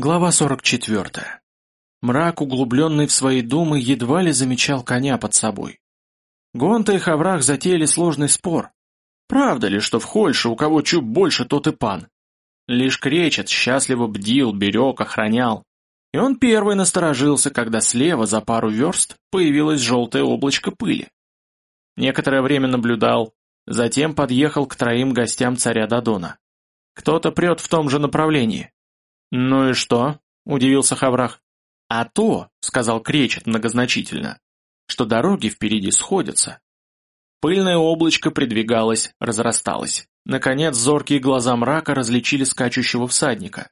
Глава 44. Мрак, углубленный в свои думы, едва ли замечал коня под собой. Гонта и Хаврах затеяли сложный спор. Правда ли, что в Хольше у кого чуб больше, тот и пан? Лишь Кречет счастливо бдил, берег, охранял. И он первый насторожился, когда слева за пару верст появилось желтое облачко пыли. Некоторое время наблюдал, затем подъехал к троим гостям царя Дадона. Кто-то прет в том же направлении, «Ну и что?» — удивился Хаврах. «А то», — сказал Кречет многозначительно, — «что дороги впереди сходятся». Пыльное облачко придвигалось, разрасталось. Наконец зоркие глаза мрака различили скачущего всадника.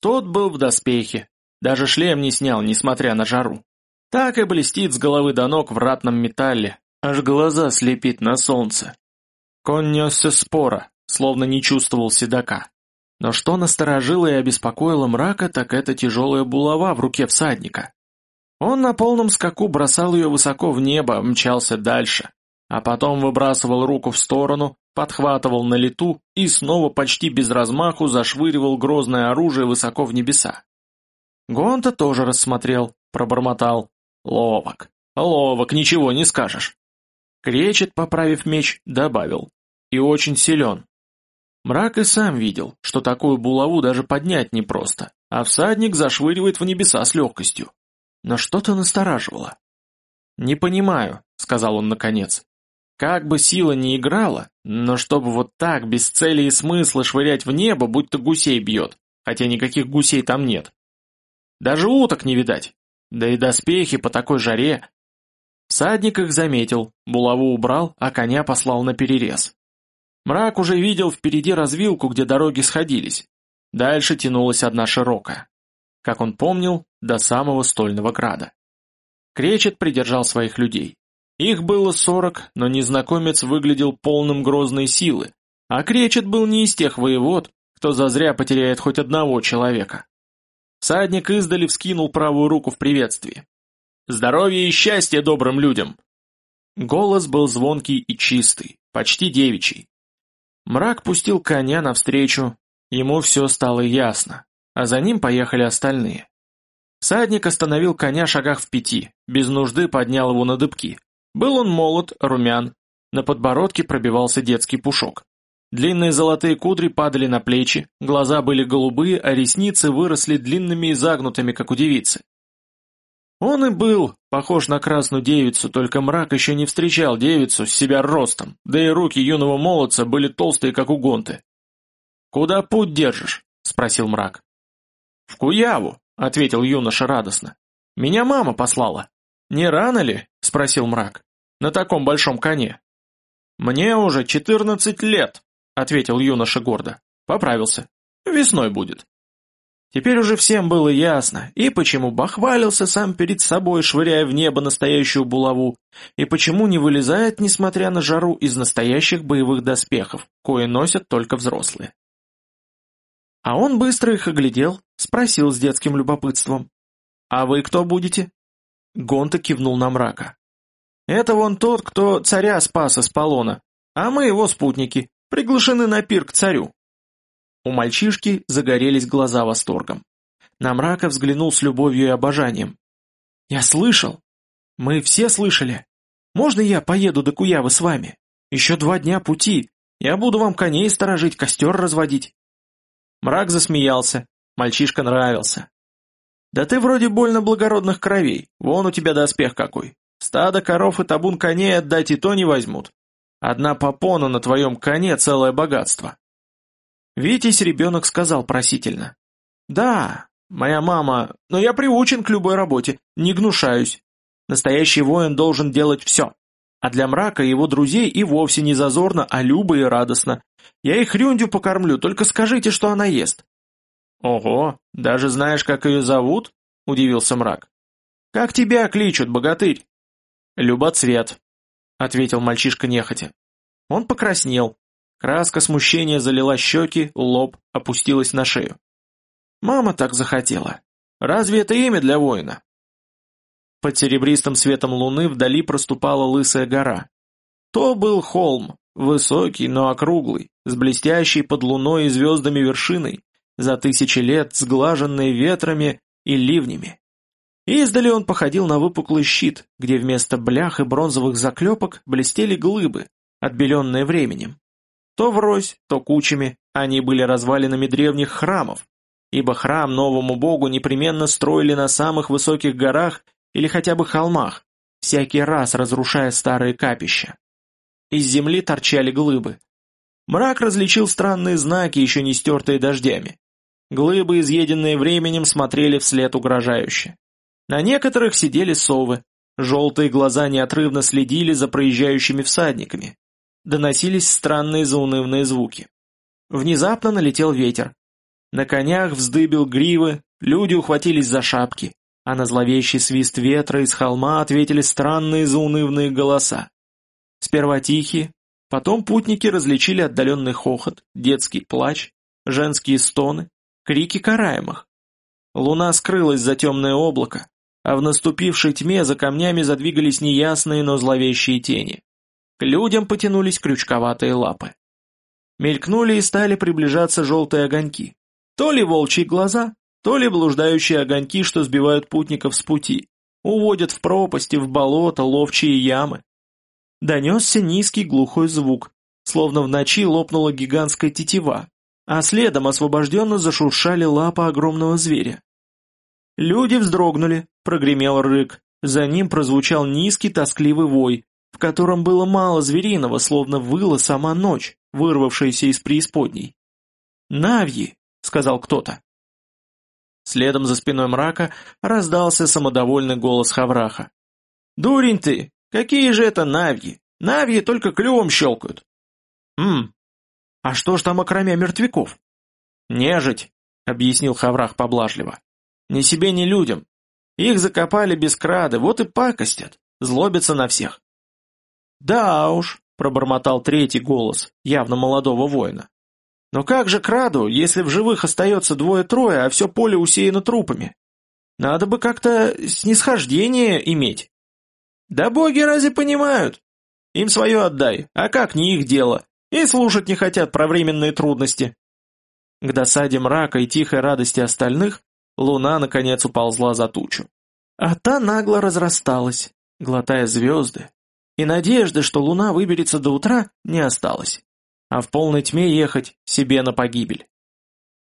Тот был в доспехе, даже шлем не снял, несмотря на жару. Так и блестит с головы до ног в ратном металле, аж глаза слепит на солнце. Конь несся спора, словно не чувствовал седока. Но что насторожило и обеспокоило мрака, так это тяжелая булава в руке всадника. Он на полном скаку бросал ее высоко в небо, мчался дальше, а потом выбрасывал руку в сторону, подхватывал на лету и снова почти без размаху зашвыривал грозное оружие высоко в небеса. Гонта тоже рассмотрел, пробормотал. Ловок, ловок, ничего не скажешь. Кречет, поправив меч, добавил. И очень силен. Мрак и сам видел, что такую булаву даже поднять непросто, а всадник зашвыривает в небеса с легкостью. Но что-то настораживало. «Не понимаю», — сказал он наконец. «Как бы сила ни играла, но чтобы вот так, без цели и смысла швырять в небо, будто гусей бьет, хотя никаких гусей там нет. Даже уток не видать, да и доспехи по такой жаре». Всадник их заметил, булаву убрал, а коня послал на перерез. Мрак уже видел впереди развилку, где дороги сходились. Дальше тянулась одна широкая. Как он помнил, до самого стольного града. Кречет придержал своих людей. Их было сорок, но незнакомец выглядел полным грозной силы, а Кречет был не из тех воевод, кто зазря потеряет хоть одного человека. Садник издали вскинул правую руку в приветствии. «Здоровья и счастья добрым людям!» Голос был звонкий и чистый, почти девичий. Мрак пустил коня навстречу, ему все стало ясно, а за ним поехали остальные. Садник остановил коня шагах в пяти, без нужды поднял его на дыбки. Был он молод, румян, на подбородке пробивался детский пушок. Длинные золотые кудри падали на плечи, глаза были голубые, а ресницы выросли длинными и загнутыми, как у девицы. Он и был похож на красную девицу, только мрак еще не встречал девицу с себя ростом, да и руки юного молодца были толстые, как у гонты. «Куда путь держишь?» — спросил мрак. «В Куяву», — ответил юноша радостно. «Меня мама послала». «Не рано ли?» — спросил мрак. «На таком большом коне». «Мне уже четырнадцать лет», — ответил юноша гордо. Поправился. «Весной будет». Теперь уже всем было ясно, и почему бахвалился сам перед собой, швыряя в небо настоящую булаву, и почему не вылезает, несмотря на жару, из настоящих боевых доспехов, кое носят только взрослые. А он быстро их оглядел, спросил с детским любопытством. «А вы кто будете?» Гонта кивнул на мрака. «Это вон тот, кто царя спас из полона, а мы его спутники, приглашены на пир к царю». У мальчишки загорелись глаза восторгом. На мрака взглянул с любовью и обожанием. «Я слышал! Мы все слышали! Можно я поеду до Куявы с вами? Еще два дня пути. Я буду вам коней сторожить, костер разводить». Мрак засмеялся. Мальчишка нравился. «Да ты вроде больно благородных кровей. Вон у тебя доспех какой. Стадо коров и табун коней отдать и то не возьмут. Одна попона на твоем коне целое богатство. Витязь ребенок сказал просительно. «Да, моя мама, но я приучен к любой работе, не гнушаюсь. Настоящий воин должен делать все. А для мрака его друзей и вовсе не зазорно, а любо и радостно. Я их рюндю покормлю, только скажите, что она ест». «Ого, даже знаешь, как ее зовут?» — удивился мрак. «Как тебя кличут, богатырь?» «Любоцвет», — ответил мальчишка нехотя. Он покраснел, Краска смущения залила щеки, лоб опустилась на шею. Мама так захотела. Разве это имя для воина? Под серебристым светом луны вдали проступала лысая гора. То был холм, высокий, но округлый, с блестящей под луной и звездами вершиной, за тысячи лет сглаженные ветрами и ливнями. Издали он походил на выпуклый щит, где вместо блях и бронзовых заклепок блестели глыбы, отбеленные временем. То врозь, то кучами они были развалинами древних храмов, ибо храм новому богу непременно строили на самых высоких горах или хотя бы холмах, всякий раз разрушая старые капища. Из земли торчали глыбы. Мрак различил странные знаки, еще не стертые дождями. Глыбы, изъеденные временем, смотрели вслед угрожающе. На некоторых сидели совы, желтые глаза неотрывно следили за проезжающими всадниками. Доносились странные заунывные звуки. Внезапно налетел ветер. На конях вздыбил гривы, люди ухватились за шапки, а на зловещий свист ветра из холма ответили странные заунывные голоса. Сперва тихие, потом путники различили отдаленный хохот, детский плач, женские стоны, крики караемых. Луна скрылась за темное облако, а в наступившей тьме за камнями задвигались неясные, но зловещие тени. К людям потянулись крючковатые лапы. Мелькнули и стали приближаться желтые огоньки. То ли волчьи глаза, то ли блуждающие огоньки, что сбивают путников с пути, уводят в пропасти, в болото, ловчие ямы. Донесся низкий глухой звук, словно в ночи лопнула гигантская тетива, а следом освобожденно зашуршали лапы огромного зверя. Люди вздрогнули, прогремел рык, за ним прозвучал низкий тоскливый вой, котором было мало звериного, словно выла сама ночь, вырвавшаяся из преисподней. «Навьи!» — сказал кто-то. Следом за спиной мрака раздался самодовольный голос Хавраха. «Дурень ты! Какие же это навьи? Навьи только клювом щелкают!» «Ммм, а что ж там окромя мертвяков?» «Нежить!» — объяснил Хаврах поблажливо. «Ни себе, ни людям. Их закопали без крады, вот и пакостят, злобятся на всех. «Да уж», — пробормотал третий голос, явно молодого воина. «Но как же краду, если в живых остается двое-трое, а все поле усеяно трупами? Надо бы как-то снисхождение иметь». «Да боги разве понимают? Им свое отдай, а как не их дело, и слушать не хотят про временные трудности». К досаде мрака и тихой радости остальных луна наконец уползла за тучу. А та нагло разрасталась, глотая звезды, и надежды, что луна выберется до утра, не осталось. А в полной тьме ехать себе на погибель.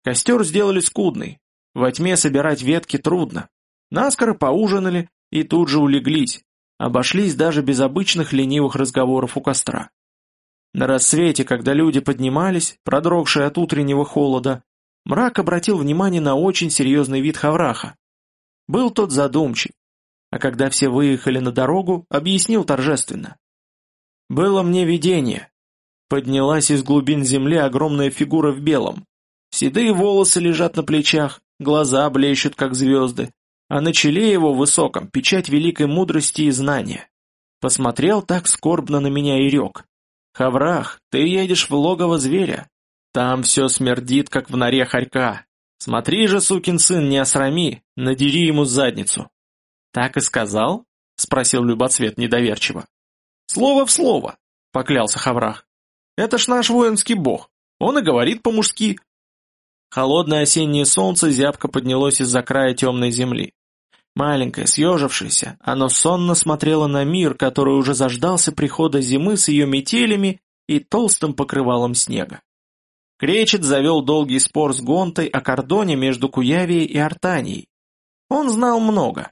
Костер сделали скудный, во тьме собирать ветки трудно. Наскоро поужинали и тут же улеглись, обошлись даже без обычных ленивых разговоров у костра. На рассвете, когда люди поднимались, продрогшие от утреннего холода, мрак обратил внимание на очень серьезный вид Хавраха. Был тот задумчив, а когда все выехали на дорогу, объяснил торжественно. «Было мне видение. Поднялась из глубин земли огромная фигура в белом. Седые волосы лежат на плечах, глаза блещут, как звезды, а на челе его высоком печать великой мудрости и знания. Посмотрел так скорбно на меня и рек. «Хаврах, ты едешь в логово зверя. Там все смердит, как в норе хорька. Смотри же, сукин сын, не осрами, надери ему задницу». «Так и сказал?» — спросил Любоцвет недоверчиво. «Слово в слово», — поклялся Хаврах. «Это ж наш воинский бог. Он и говорит по-мужски». Холодное осеннее солнце зябко поднялось из-за края темной земли. Маленькое, съежившееся, оно сонно смотрело на мир, который уже заждался прихода зимы с ее метелями и толстым покрывалом снега. Кречет завел долгий спор с Гонтой о кордоне между Куявией и Артанией. Он знал много,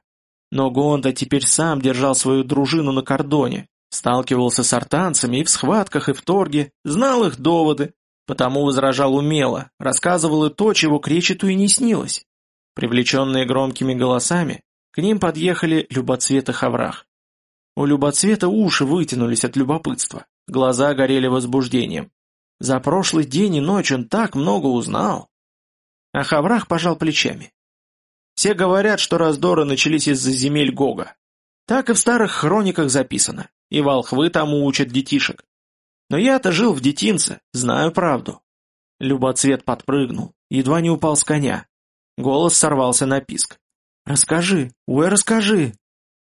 но Гонда теперь сам держал свою дружину на кордоне, сталкивался с артанцами и в схватках, и в торге, знал их доводы, потому возражал умело, рассказывал и то, чего Кречету и не снилось. Привлеченные громкими голосами, к ним подъехали Любоцвет и Хаврах. У Любоцвета уши вытянулись от любопытства, глаза горели возбуждением. За прошлый день и ночь он так много узнал. А Хаврах пожал плечами. Все говорят, что раздоры начались из-за земель Гога. Так и в старых хрониках записано, и волхвы тому учат детишек. Но я-то жил в детинце, знаю правду. Любоцвет подпрыгнул, едва не упал с коня. Голос сорвался на писк. «Расскажи, ой, расскажи!»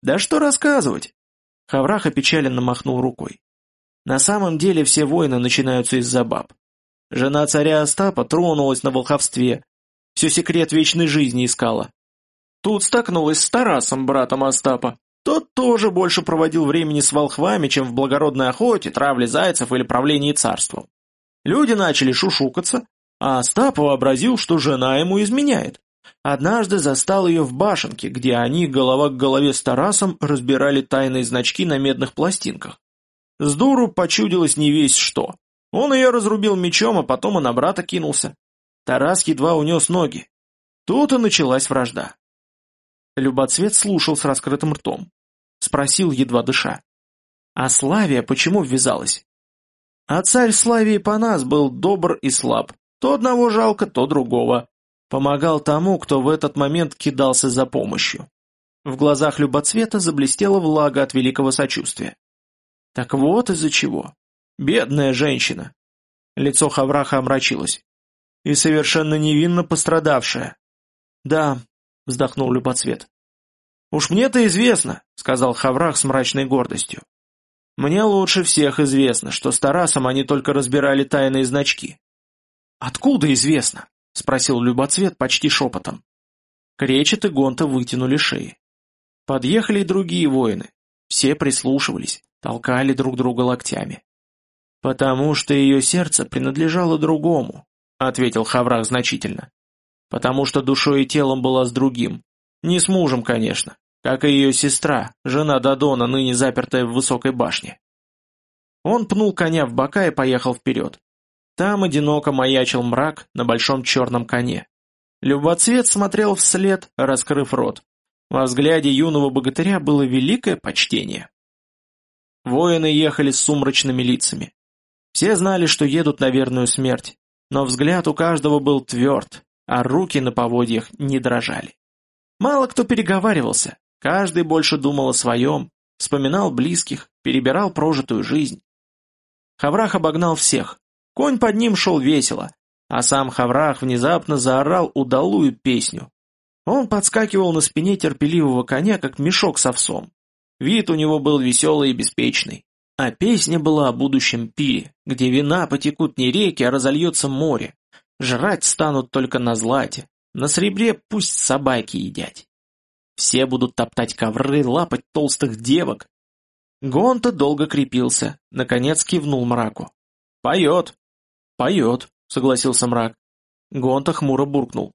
«Да что рассказывать?» Хаврах опечаленно махнул рукой. На самом деле все войны начинаются из-за баб. Жена царя Остапа тронулась на волховстве, все секрет вечной жизни искала. Тут столкнулась с Тарасом, братом Остапа. Тот тоже больше проводил времени с волхвами, чем в благородной охоте, травле зайцев или правлении царством. Люди начали шушукаться, а Остап вообразил, что жена ему изменяет. Однажды застал ее в башенке, где они голова к голове с Тарасом разбирали тайные значки на медных пластинках. С дуру почудилось не весь что. Он ее разрубил мечом, а потом и на брата кинулся. Тарас едва унес ноги. Тут и началась вражда. Любоцвет слушал с раскрытым ртом. Спросил, едва дыша. «А Славия почему ввязалась?» «А царь Славии по нас был добр и слаб. То одного жалко, то другого. Помогал тому, кто в этот момент кидался за помощью. В глазах Любоцвета заблестела влага от великого сочувствия. Так вот из-за чего. Бедная женщина. Лицо Хавраха омрачилось. И совершенно невинно пострадавшая. Да, вздохнул Любоцвет. «Уж мне-то известно», — сказал Хаврах с мрачной гордостью. «Мне лучше всех известно, что с Тарасом они только разбирали тайные значки». «Откуда известно?» — спросил Любоцвет почти шепотом. Кречет и Гонта вытянули шеи. Подъехали и другие воины. Все прислушивались, толкали друг друга локтями. «Потому что ее сердце принадлежало другому», — ответил Хаврах значительно. «Потому что душой и телом была с другим. Не с мужем, конечно, как и ее сестра, жена Дадона, ныне запертая в высокой башне». Он пнул коня в бока и поехал вперед. Там одиноко маячил мрак на большом черном коне. Любоцвет смотрел вслед, раскрыв рот. Во взгляде юного богатыря было великое почтение. Воины ехали с сумрачными лицами. Все знали, что едут на верную смерть, но взгляд у каждого был тверд, а руки на поводьях не дрожали. Мало кто переговаривался, каждый больше думал о своем, вспоминал близких, перебирал прожитую жизнь. Хаврах обогнал всех, Конь под ним шел весело, а сам Хаврах внезапно заорал удалую песню. Он подскакивал на спине терпеливого коня, как мешок с овсом. Вид у него был веселый и беспечный. А песня была о будущем пире, где вина потекут не реки, а разольется море. Жрать станут только на злате, на сребре пусть собаки едят. Все будут топтать ковры, лапать толстых девок. Гонта долго крепился, наконец кивнул мраку. «Поет!» «Поет», — согласился мрак. Гонта хмуро буркнул.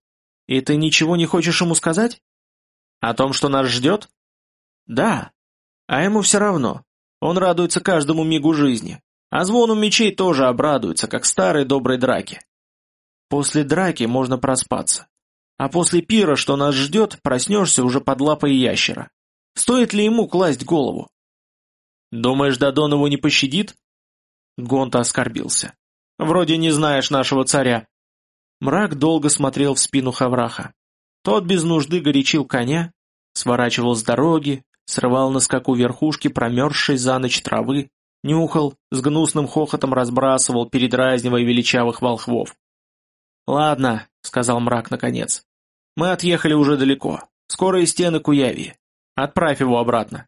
«И ты ничего не хочешь ему сказать?» «О том, что нас ждет?» «Да. А ему все равно. Он радуется каждому мигу жизни. А звону мечей тоже обрадуется, как старой доброй драки. После драки можно проспаться. А после пира, что нас ждет, проснешься уже под лапой ящера. Стоит ли ему класть голову?» «Думаешь, Дадон его не пощадит?» Гонта оскорбился. Вроде не знаешь нашего царя». Мрак долго смотрел в спину Хавраха. Тот без нужды горячил коня, сворачивал с дороги, срывал на скаку верхушки промерзшей за ночь травы, нюхал, с гнусным хохотом разбрасывал, передразнивая величавых волхвов. «Ладно», — сказал мрак наконец, — «мы отъехали уже далеко, скоро и стены Куявии. Отправь его обратно».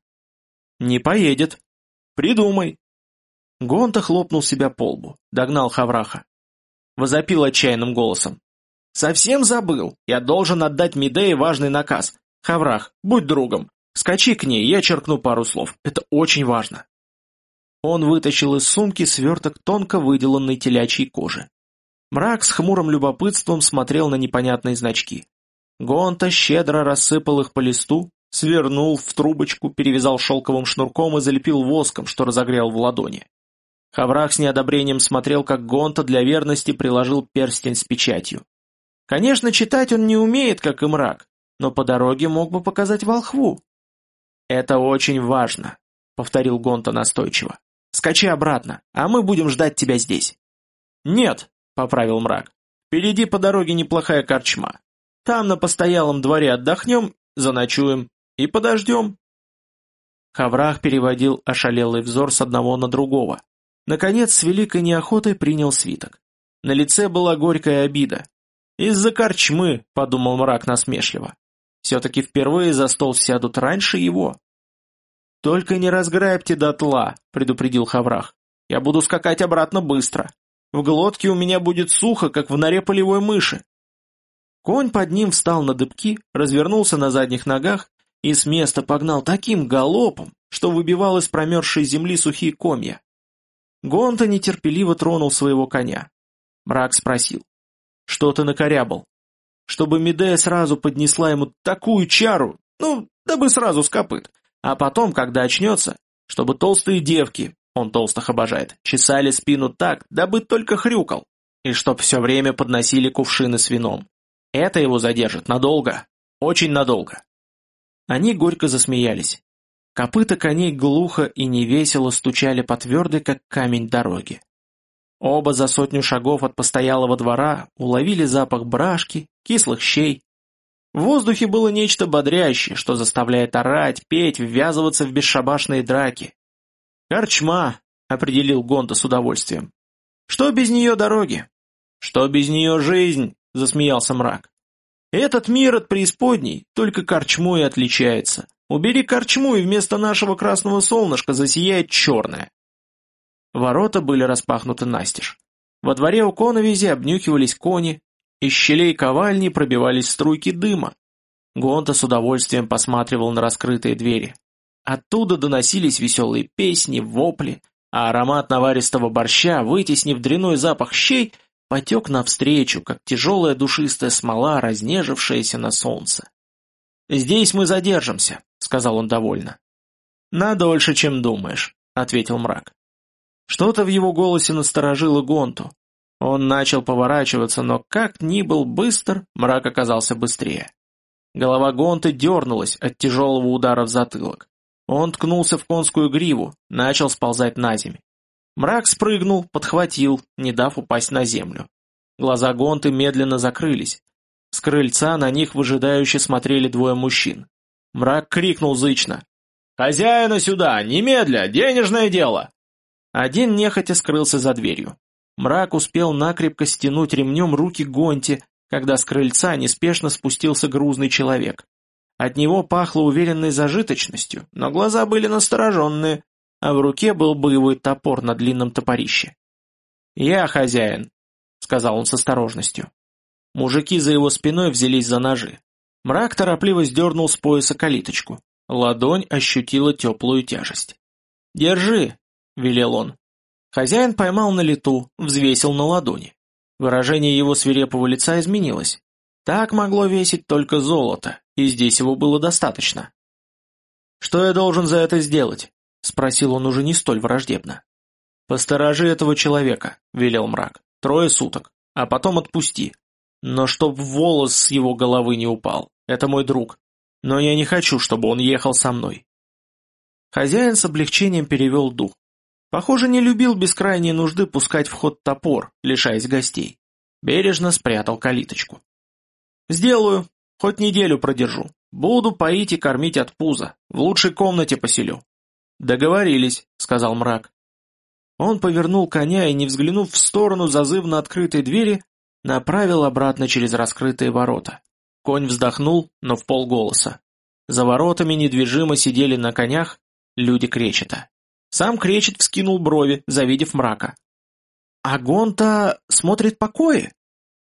«Не поедет». «Придумай». Гонта хлопнул себя по лбу, догнал Хавраха. Возопил отчаянным голосом. «Совсем забыл! Я должен отдать Медее важный наказ. Хаврах, будь другом. Скачи к ней, я черкну пару слов. Это очень важно». Он вытащил из сумки сверток тонко выделанной телячьей кожи. Мрак с хмурым любопытством смотрел на непонятные значки. Гонта щедро рассыпал их по листу, свернул в трубочку, перевязал шелковым шнурком и залепил воском, что разогрел в ладони. Хаврах с неодобрением смотрел, как Гонта для верности приложил перстень с печатью. Конечно, читать он не умеет, как и мрак, но по дороге мог бы показать волхву. «Это очень важно», — повторил Гонта настойчиво. «Скачи обратно, а мы будем ждать тебя здесь». «Нет», — поправил мрак, — «впереди по дороге неплохая корчма. Там на постоялом дворе отдохнем, заночуем и подождем». Хаврах переводил ошалелый взор с одного на другого. Наконец, с великой неохотой принял свиток. На лице была горькая обида. «Из-за корчмы», — подумал мрак насмешливо. «Все-таки впервые за стол сядут раньше его». «Только не разграбьте дотла», — предупредил Хаврах. «Я буду скакать обратно быстро. В глотке у меня будет сухо, как в норе полевой мыши». Конь под ним встал на дыбки, развернулся на задних ногах и с места погнал таким галопом, что выбивал из промерзшей земли сухие комья. Гонта нетерпеливо тронул своего коня. Мрак спросил. «Что ты накорябал?» «Чтобы Медея сразу поднесла ему такую чару, ну, дабы сразу с копыт, а потом, когда очнется, чтобы толстые девки, он толстых обожает, чесали спину так, дабы только хрюкал, и чтоб все время подносили кувшины с вином. Это его задержит надолго, очень надолго». Они горько засмеялись. Копыта коней глухо и невесело стучали по твердой, как камень, дороге. Оба за сотню шагов от постоялого двора уловили запах брашки, кислых щей. В воздухе было нечто бодрящее, что заставляет орать, петь, ввязываться в бесшабашные драки. «Корчма», — определил Гонта с удовольствием. «Что без нее дороги?» «Что без нее жизнь?» — засмеялся мрак. «Этот мир от преисподней только корчмой отличается. Убери корчму, и вместо нашего красного солнышка засияет черное. Ворота были распахнуты настежь. Во дворе у коновизи обнюхивались кони, из щелей ковальни пробивались струйки дыма. Гонта с удовольствием посматривал на раскрытые двери. Оттуда доносились веселые песни, вопли, а аромат наваристого борща, вытеснив дряной запах щей, потек навстречу, как тяжелая душистая смола, разнежившаяся на солнце. «Здесь мы задержимся», — сказал он довольно. «На дольше, чем думаешь», — ответил мрак. Что-то в его голосе насторожило Гонту. Он начал поворачиваться, но как ни был быстр, мрак оказался быстрее. Голова Гонты дернулась от тяжелого удара в затылок. Он ткнулся в конскую гриву, начал сползать на землю. Мрак спрыгнул, подхватил, не дав упасть на землю. Глаза Гонты медленно закрылись. С крыльца на них выжидающе смотрели двое мужчин. Мрак крикнул зычно. «Хозяина сюда! Немедля! Денежное дело!» Один нехотя скрылся за дверью. Мрак успел накрепко стянуть ремнем руки Гонти, когда с крыльца неспешно спустился грузный человек. От него пахло уверенной зажиточностью, но глаза были настороженные, а в руке был боевой топор на длинном топорище. «Я хозяин», — сказал он с осторожностью. Мужики за его спиной взялись за ножи. Мрак торопливо сдернул с пояса калиточку. Ладонь ощутила теплую тяжесть. «Держи!» — велел он. Хозяин поймал на лету, взвесил на ладони. Выражение его свирепого лица изменилось. Так могло весить только золото, и здесь его было достаточно. «Что я должен за это сделать?» — спросил он уже не столь враждебно. «Посторожи этого человека», — велел мрак. «Трое суток, а потом отпусти. Но чтоб волос с его головы не упал. Это мой друг. Но я не хочу, чтобы он ехал со мной. Хозяин с облегчением перевел дух. Похоже, не любил без крайней нужды пускать в ход топор, лишаясь гостей. Бережно спрятал калиточку. «Сделаю. Хоть неделю продержу. Буду поить и кормить от пуза. В лучшей комнате поселю». «Договорились», — сказал мрак. Он повернул коня и, не взглянув в сторону зазывно открытой двери, направил обратно через раскрытые ворота. Конь вздохнул, но в полголоса. За воротами недвижимо сидели на конях люди Кречета. Сам Кречет вскинул брови, завидев мрака. «А Гонта смотрит покои?»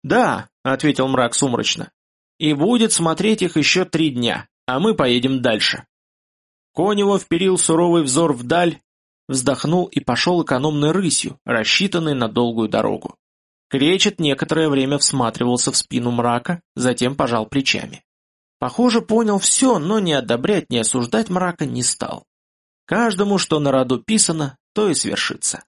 «Да», — ответил мрак сумрачно. «И будет смотреть их еще три дня, а мы поедем дальше». Конь его вперил суровый взор вдаль, вздохнул и пошел экономной рысью, рассчитанной на долгую дорогу. Кречет некоторое время всматривался в спину мрака, затем пожал плечами. Похоже, понял все, но ни одобрять, ни осуждать мрака не стал. Каждому, что на роду писано, то и свершится.